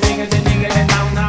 nigga, the nigga, the down.